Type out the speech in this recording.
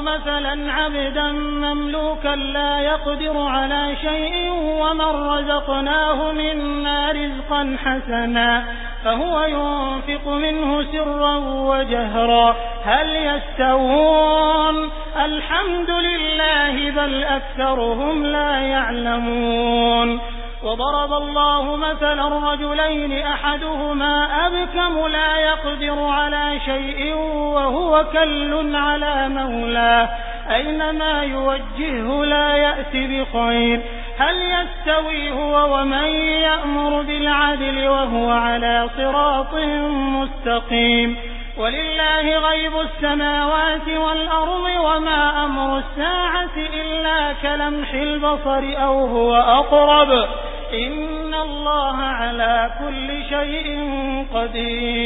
مثلا عبدا مملوكا لا يقدر على شيء ومن رزقناه منا رزقا حسنا فهو ينفق منه سرا وجهرا. هل يستوون؟ الحمد لله بل أكثرهم لا يعلمون. وضرب الله مثلا رجلين أحدهما أبكم لا يقدر على شيء وهو كل على مولاه أينما يوجهه لا يأتي بخير. هل يستوي هو ومن يأمر بالعدل وهو على صراط مستقيم. ولله غيب السماوات والأرض وما أمر الساعة إلا كلمح البصر أو هو أقرب. إن الله على كل شيء قدير.